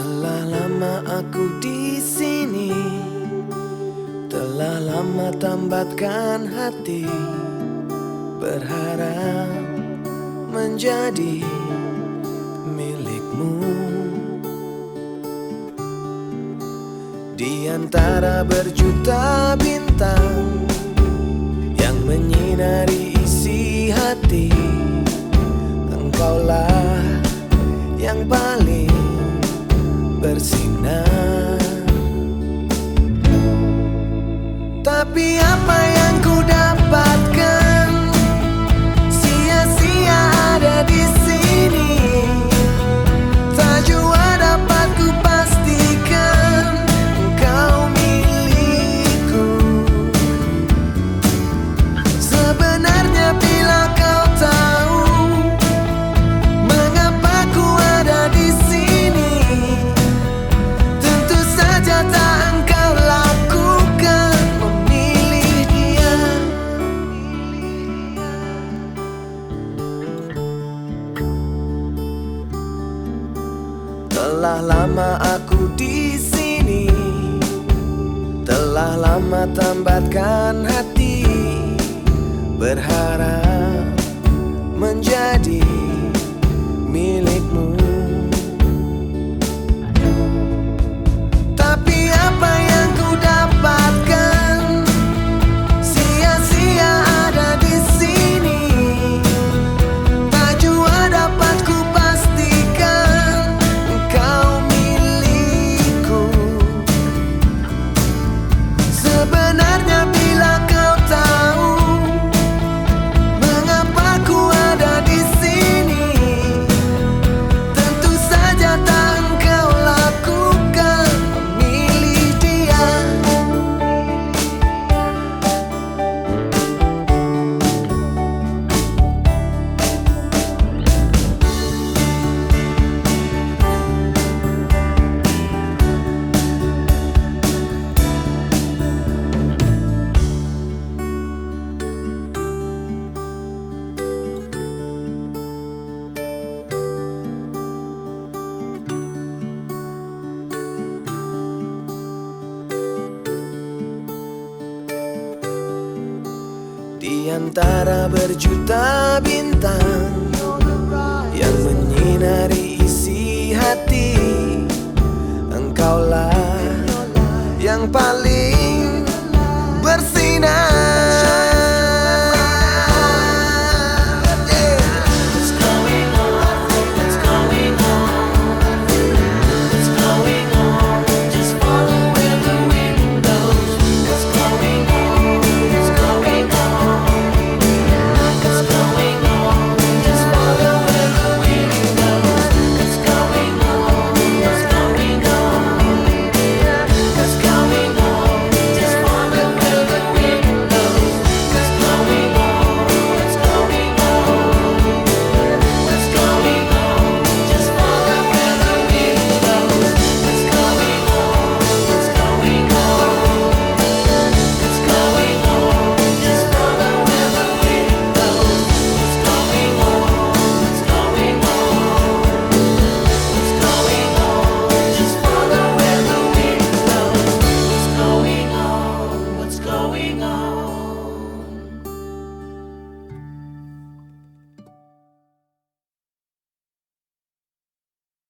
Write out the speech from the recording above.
Telah lama aku di sini. Telah lama tambatkan hati. Berharap menjadi milikmu. Di antara berjuta bintang Yang menyinari isi hati. Tapi apa yang Telah lama aku di sini. Telah lama tambatkan hati. Berharap menjadi antara berjuta bintang Yang menyinari isi hati Engkaulah yang paling